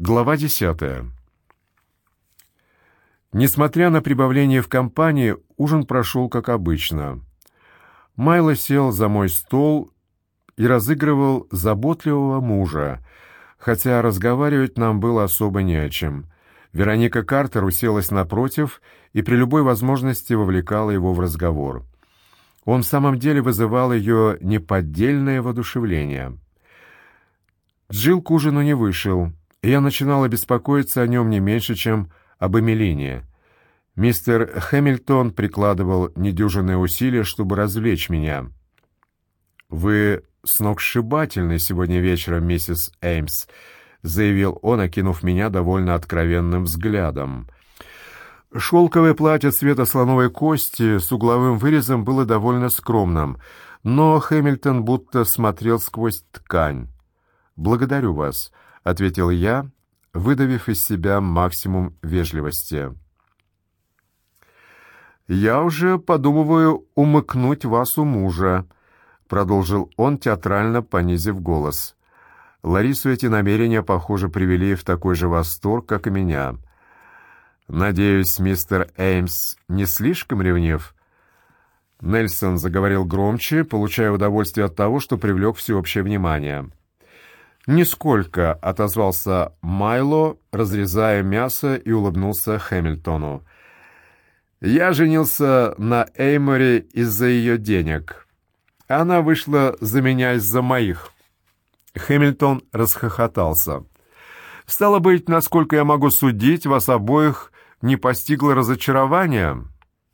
Глава десятая. Несмотря на прибавление в компании, ужин прошел как обычно. Майло сел за мой стол и разыгрывал заботливого мужа, хотя разговаривать нам было особо не о чем. Вероника Картер уселась напротив и при любой возможности вовлекала его в разговор. Он в самом деле вызывал ее неподдельное воодушевление. Джилл к ужину не вышел — я начинала беспокоиться о нем не меньше, чем об Эмилине. Мистер Хэмилтон прикладывал недюжинные усилия, чтобы развлечь меня. «Вы сногсшибательны сегодня вечером, миссис Эймс», — заявил он, окинув меня довольно откровенным взглядом. Шелковое платье цвета слоновой кости с угловым вырезом было довольно скромным, но Хэмилтон будто смотрел сквозь ткань. «Благодарю вас», —— ответил я, выдавив из себя максимум вежливости. «Я уже подумываю умыкнуть вас у мужа», — продолжил он, театрально понизив голос. Ларису эти намерения, похоже, привели в такой же восторг, как и меня. «Надеюсь, мистер Эймс не слишком ревнив?» Нельсон заговорил громче, получая удовольствие от того, что привлек всеобщее внимание. «Нисколько», — отозвался Майло, разрезая мясо и улыбнулся Хэмилтону. «Я женился на Эйморе из-за ее денег. Она вышла за меня из-за моих». Хэмилтон расхохотался. «Стало быть, насколько я могу судить, вас обоих не постигло разочарование?»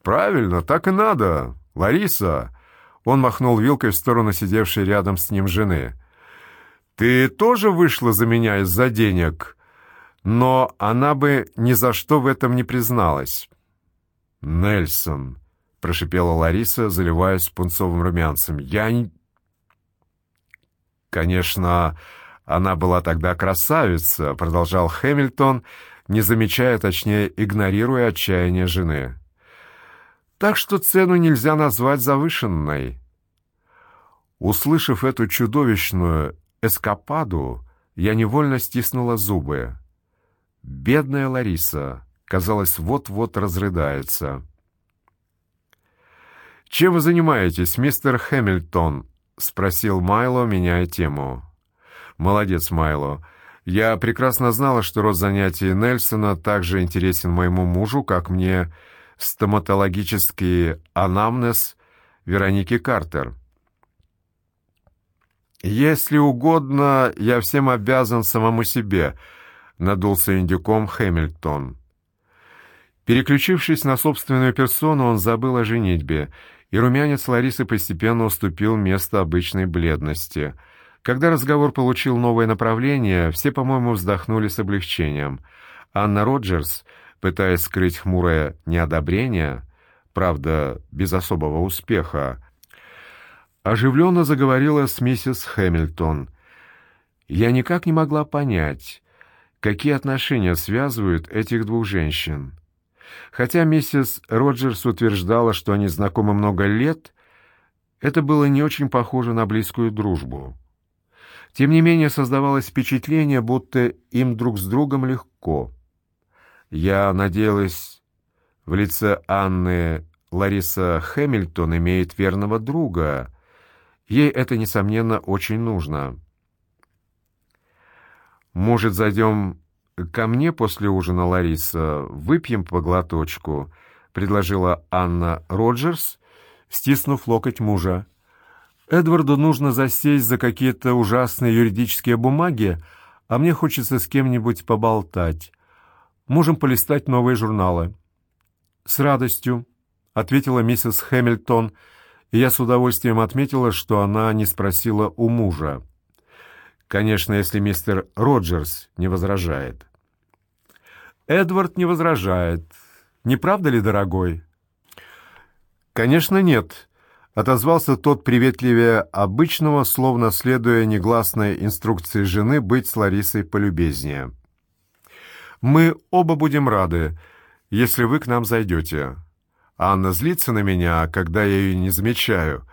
«Правильно, так и надо. Лариса!» Он махнул вилкой в сторону сидевшей рядом с ним жены. Ты тоже вышла за меня из-за денег, но она бы ни за что в этом не призналась. Нельсон, прошипела Лариса, заливаясь пунцовым румянцем. Я не Конечно, она была тогда красавица, продолжал Хэмилтон, не замечая, точнее, игнорируя отчаяние жены. Так что цену нельзя назвать завышенной. Услышав эту чудовищную эскападу, я невольно стиснула зубы. Бедная Лариса, казалось, вот-вот разрыдается. «Чем вы занимаетесь, мистер Хэмилтон?» — спросил Майло, меняя тему. «Молодец, Майло. Я прекрасно знала, что род занятий Нельсона также интересен моему мужу, как мне стоматологический анамнез Вероники Картер. «Если угодно, я всем обязан самому себе», — надулся индюком Хэмилтон. Переключившись на собственную персону, он забыл о женитьбе, и румянец Ларисы постепенно уступил место обычной бледности. Когда разговор получил новое направление, все, по-моему, вздохнули с облегчением. Анна Роджерс, пытаясь скрыть хмурое неодобрение, правда, без особого успеха, оживленно заговорила с миссис Хэмилтон. Я никак не могла понять, какие отношения связывают этих двух женщин. Хотя миссис Роджерс утверждала, что они знакомы много лет, это было не очень похоже на близкую дружбу. Тем не менее, создавалось впечатление, будто им друг с другом легко. Я надеялась, в лице Анны Лариса Хэмилтон имеет верного друга — Ей это, несомненно, очень нужно. «Может, зайдем ко мне после ужина, Лариса? Выпьем по глоточку?» — предложила Анна Роджерс, стиснув локоть мужа. «Эдварду нужно засесть за какие-то ужасные юридические бумаги, а мне хочется с кем-нибудь поболтать. Можем полистать новые журналы». «С радостью», — ответила миссис Хэмилтон, — и я с удовольствием отметила, что она не спросила у мужа. Конечно, если мистер Роджерс не возражает. Эдвард не возражает. Не правда ли, дорогой? Конечно, нет, отозвался тот приветливее обычного, словно следуя негласной инструкции жены быть с Ларисой полюбезнее. Мы оба будем рады, если вы к нам зайдете. Анна злится на меня, когда я ее не замечаю,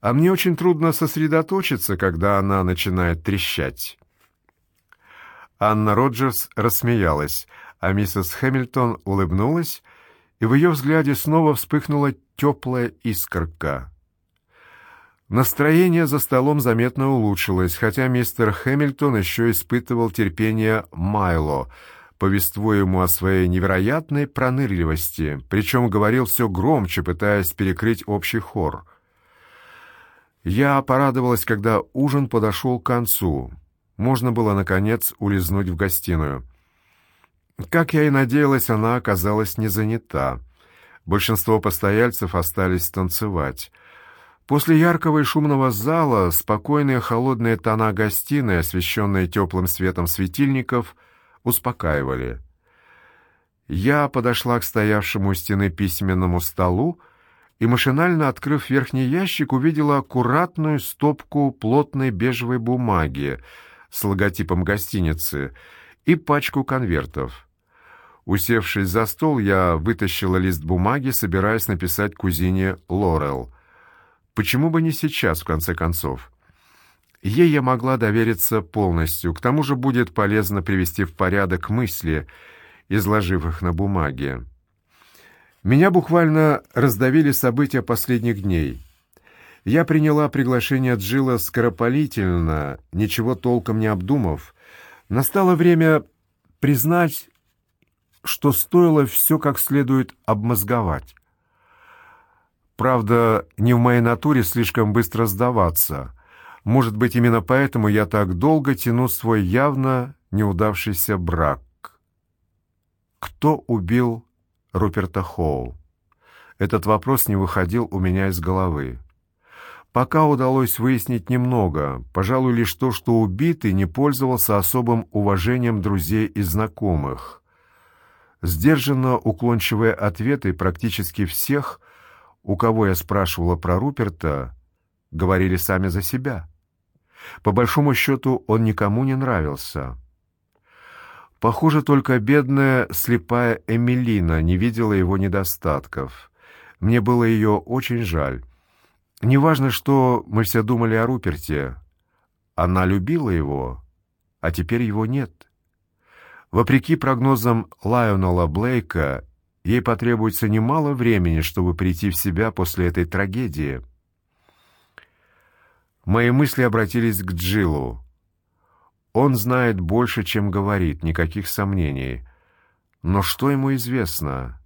а мне очень трудно сосредоточиться, когда она начинает трещать. Анна Роджерс рассмеялась, а миссис Хэмилтон улыбнулась, и в ее взгляде снова вспыхнула теплая искорка. Настроение за столом заметно улучшилось, хотя мистер Хэмилтон еще испытывал терпение Майло, повествуя ему о своей невероятной пронырливости, причем говорил все громче, пытаясь перекрыть общий хор. Я порадовалась, когда ужин подошел к концу. Можно было, наконец, улизнуть в гостиную. Как я и надеялась, она оказалась не занята. Большинство постояльцев остались танцевать — После яркого и шумного зала спокойные холодные тона гостиной, освещенные теплым светом светильников, успокаивали. Я подошла к стоявшему у стены письменному столу и, машинально открыв верхний ящик, увидела аккуратную стопку плотной бежевой бумаги с логотипом гостиницы и пачку конвертов. Усевшись за стол, я вытащила лист бумаги, собираясь написать кузине Лорел — Почему бы не сейчас, в конце концов? Ей я могла довериться полностью. К тому же будет полезно привести в порядок мысли, изложив их на бумаге. Меня буквально раздавили события последних дней. Я приняла приглашение Джилла скоропалительно, ничего толком не обдумав. Настало время признать, что стоило все как следует обмозговать. Правда, не в моей натуре слишком быстро сдаваться. Может быть, именно поэтому я так долго тяну свой явно неудавшийся брак. Кто убил Руперта Хоу? Этот вопрос не выходил у меня из головы. Пока удалось выяснить немного, пожалуй, лишь то, что убитый не пользовался особым уважением друзей и знакомых. Сдержанно уклончивые ответы практически всех у кого я спрашивала про Руперта, говорили сами за себя. По большому счету он никому не нравился. Похоже, только бедная слепая Эмилина не видела его недостатков. Мне было ее очень жаль. Неважно, что мы все думали о Руперте. Она любила его, а теперь его нет. Вопреки прогнозам Лайонела Блейка, Ей потребуется немало времени, чтобы прийти в себя после этой трагедии. Мои мысли обратились к Джилу. Он знает больше, чем говорит, никаких сомнений. Но что ему известно?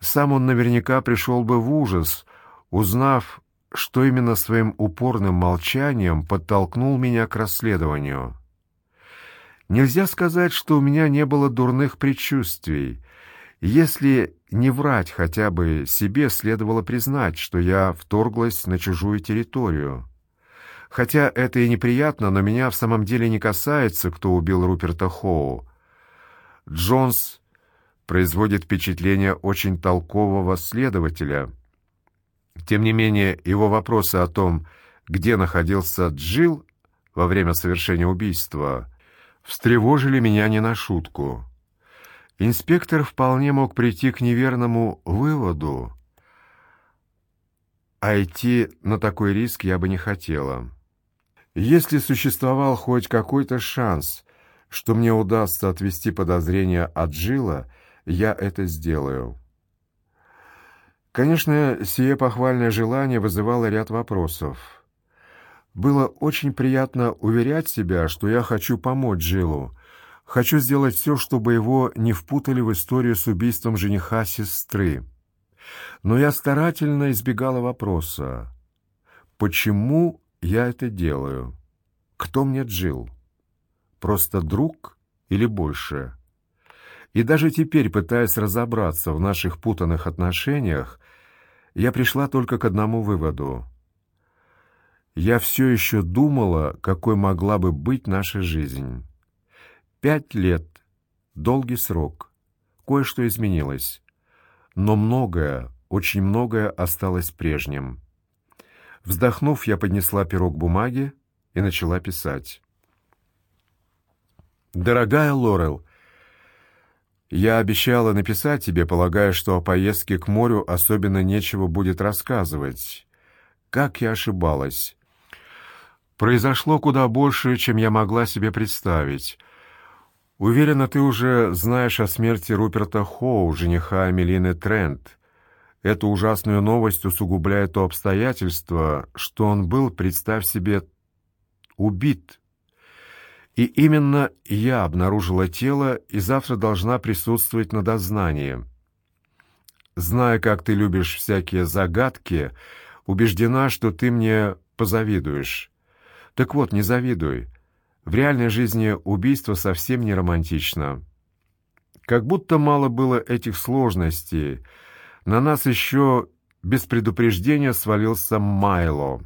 Сам он наверняка пришел бы в ужас, узнав, что именно своим упорным молчанием подтолкнул меня к расследованию. Нельзя сказать, что у меня не было дурных предчувствий — если не врать хотя бы себе, следовало признать, что я вторглась на чужую территорию. Хотя это и неприятно, но меня в самом деле не касается, кто убил Руперта Хоу. Джонс производит впечатление очень толкового следователя. Тем не менее, его вопросы о том, где находился Джилл во время совершения убийства, встревожили меня не на шутку. Инспектор вполне мог прийти к неверному выводу, а идти на такой риск я бы не хотела. Если существовал хоть какой-то шанс, что мне удастся отвести подозрения от Джилла, я это сделаю. Конечно, сие похвальное желание вызывало ряд вопросов. Было очень приятно уверять себя, что я хочу помочь Джилу, Хочу сделать все, чтобы его не впутали в историю с убийством жениха сестры. Но я старательно избегала вопроса, почему я это делаю? Кто мне Джил? Просто друг или больше? И даже теперь, пытаясь разобраться в наших путанных отношениях, я пришла только к одному выводу. Я все еще думала, какой могла бы быть наша жизнь. Пять лет. Долгий срок. Кое-что изменилось. Но многое, очень многое осталось прежним. Вздохнув, я поднесла пирог бумаги и начала писать. «Дорогая Лорел, я обещала написать тебе, полагая, что о поездке к морю особенно нечего будет рассказывать. Как я ошибалась. Произошло куда больше, чем я могла себе представить». Уверена, ты уже знаешь о смерти Руперта Хоу, жениха Амелины Трент. Эту ужасную новость усугубляет то обстоятельство, что он был, представь себе, убит. И именно я обнаружила тело и завтра должна присутствовать на дознании. Зная, как ты любишь всякие загадки, убеждена, что ты мне позавидуешь. Так вот, не завидуй. В реальной жизни убийство совсем не романтично. Как будто мало было этих сложностей. На нас еще без предупреждения свалился Майло.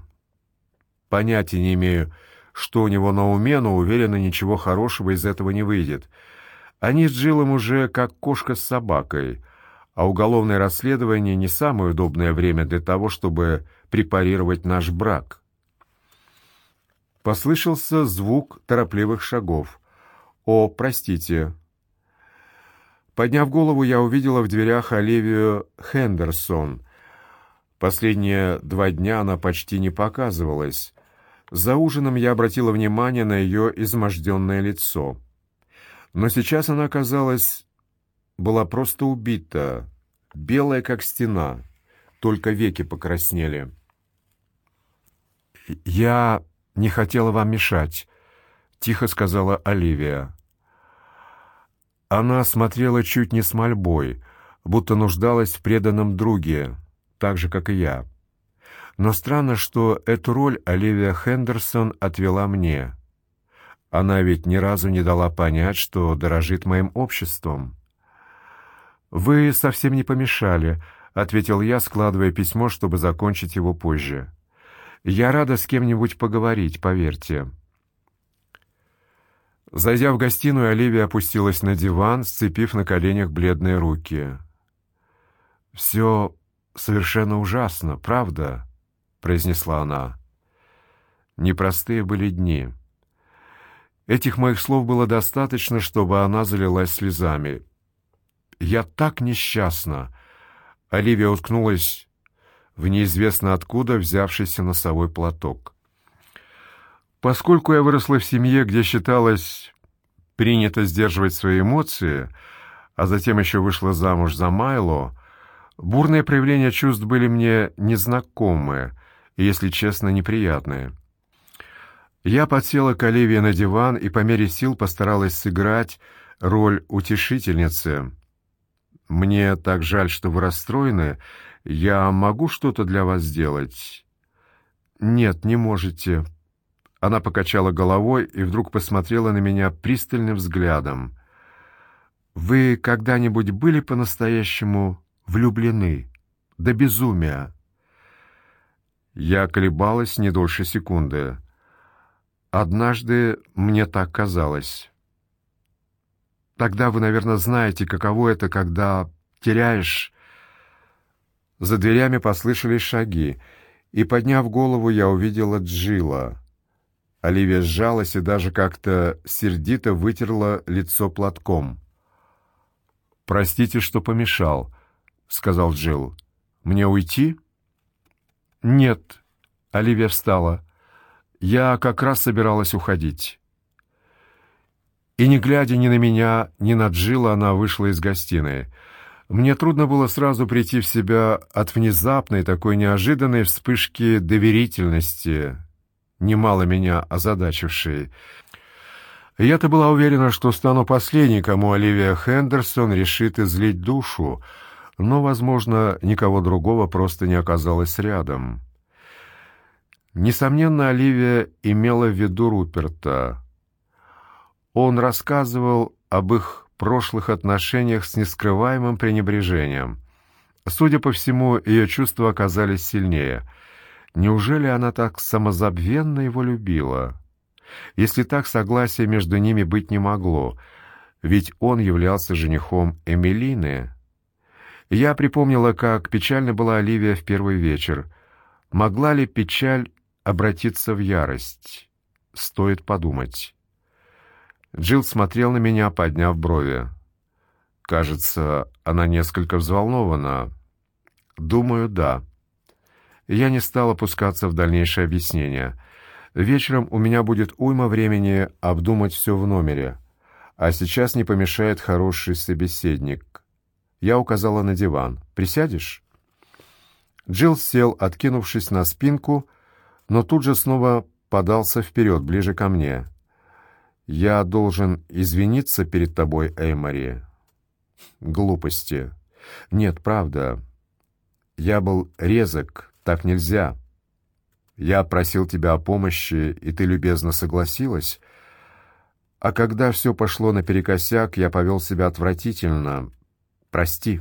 Понятия не имею, что у него на уме, но уверена, ничего хорошего из этого не выйдет. Они с Джилом уже как кошка с собакой, а уголовное расследование не самое удобное время для того, чтобы препарировать наш брак. Послышался звук торопливых шагов. «О, простите». Подняв голову, я увидела в дверях Оливию Хендерсон. Последние два дня она почти не показывалась. За ужином я обратила внимание на ее изможденное лицо. Но сейчас она, казалось, была просто убита, белая как стена, только веки покраснели. «Я не хотела вам мешать», — тихо сказала Оливия. Она смотрела чуть не с мольбой, будто нуждалась в преданном друге, так же, как и я. Но странно, что эту роль Оливия Хендерсон отвела мне. Она ведь ни разу не дала понять, что дорожит моим обществом. «Вы совсем не помешали», — ответил я, складывая письмо, чтобы закончить его позже. Я рада с кем-нибудь поговорить, поверьте. Зайдя в гостиную, Оливия опустилась на диван, сцепив на коленях бледные руки. «Все совершенно ужасно, правда?» — произнесла она. Непростые были дни. Этих моих слов было достаточно, чтобы она залилась слезами. «Я так несчастна!» Оливия уткнулась в неизвестно откуда взявшийся носовой платок. Поскольку я выросла в семье, где считалось принято сдерживать свои эмоции, а затем еще вышла замуж за Майло, бурные проявления чувств были мне незнакомые и, если честно, неприятные. Я подсела к Оливии на диван и по мере сил постаралась сыграть роль утешительницы. «Мне так жаль, что вы расстроены», я могу что-то для вас сделать? Нет, не можете. Она покачала головой и вдруг посмотрела на меня пристальным взглядом. Вы когда-нибудь были по-настоящему влюблены до безумия? Я колебалась не дольше секунды. Однажды мне так казалось. Тогда вы, наверное, знаете, каково это, когда теряешь за дверями послышались шаги, и, подняв голову, я увидела Джила. Оливия сжалась и даже как-то сердито вытерла лицо платком. «Простите, что помешал», — сказал Джил. «Мне уйти?» «Нет», — Оливия встала. «Я как раз собиралась уходить». И не глядя ни на меня, ни на Джилла, она вышла из гостиной — мне трудно было сразу прийти в себя от внезапной такой неожиданной вспышки доверительности, немало меня озадачившей. Я-то была уверена, что стану последней, кому Оливия Хендерсон решит излить душу, но, возможно, никого другого просто не оказалось рядом. Несомненно, Оливия имела в виду Руперта. Он рассказывал об их прошлых отношениях с нескрываемым пренебрежением. Судя по всему, ее чувства оказались сильнее. Неужели она так самозабвенно его любила? Если так, согласия между ними быть не могло, ведь он являлся женихом Эмилины. Я припомнила, как печально была Оливия в первый вечер. Могла ли печаль обратиться в ярость? Стоит подумать. Джилл смотрел на меня, подняв брови. Кажется, она несколько взволнована. Думаю, да. Я не стал опускаться в дальнейшее объяснение. Вечером у меня будет уйма времени обдумать все в номере. А сейчас не помешает хороший собеседник. Я указала на диван. Присядешь? Джилл сел, откинувшись на спинку, но тут же снова подался вперед, ближе ко мне. «Я должен извиниться перед тобой, Эймори». «Глупости». «Нет, правда. Я был резок, так нельзя. Я просил тебя о помощи, и ты любезно согласилась. А когда все пошло наперекосяк, я повел себя отвратительно. Прости».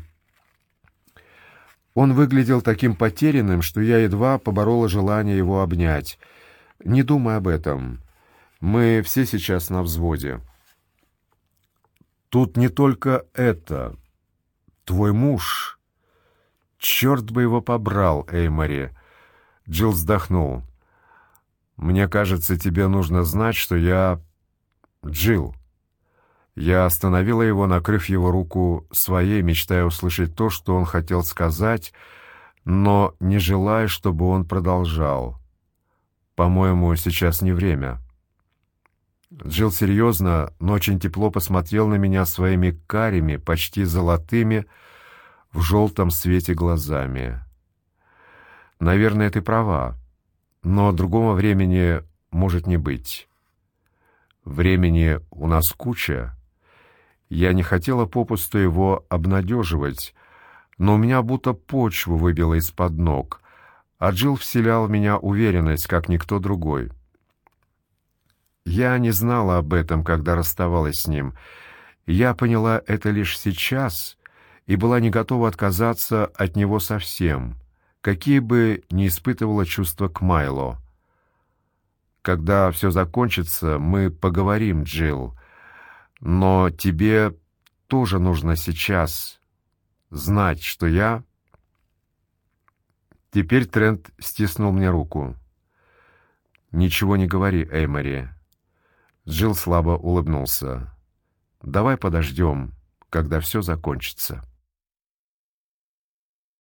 Он выглядел таким потерянным, что я едва поборола желание его обнять. «Не думай об этом. Мы все сейчас на взводе». «Тут не только это. Твой муж...» «Черт бы его побрал, Эймори!» Джилл вздохнул. «Мне кажется, тебе нужно знать, что я... Джилл». Я остановила его, накрыв его руку своей, мечтая услышать то, что он хотел сказать, но не желая, чтобы он продолжал. «По-моему, сейчас не время». Джилл серьезно, но очень тепло посмотрел на меня своими карими, почти золотыми, в желтом свете глазами. «Наверное, ты права, но другого времени может не быть. Времени у нас куча, я не хотела попусту его обнадеживать, но у меня будто почву выбило из-под ног, а Джилл вселял в меня уверенность, как никто другой. Я не знала об этом, когда расставалась с ним. Я поняла это лишь сейчас и была не готова отказаться от него совсем, какие бы ни испытывала чувства к Майло. Когда все закончится, мы поговорим, Джилл. Но тебе тоже нужно сейчас знать, что я... Теперь Трент стиснул мне руку. «Ничего не говори, Эймори». Джилл слабо улыбнулся. «Давай подождем, когда все закончится».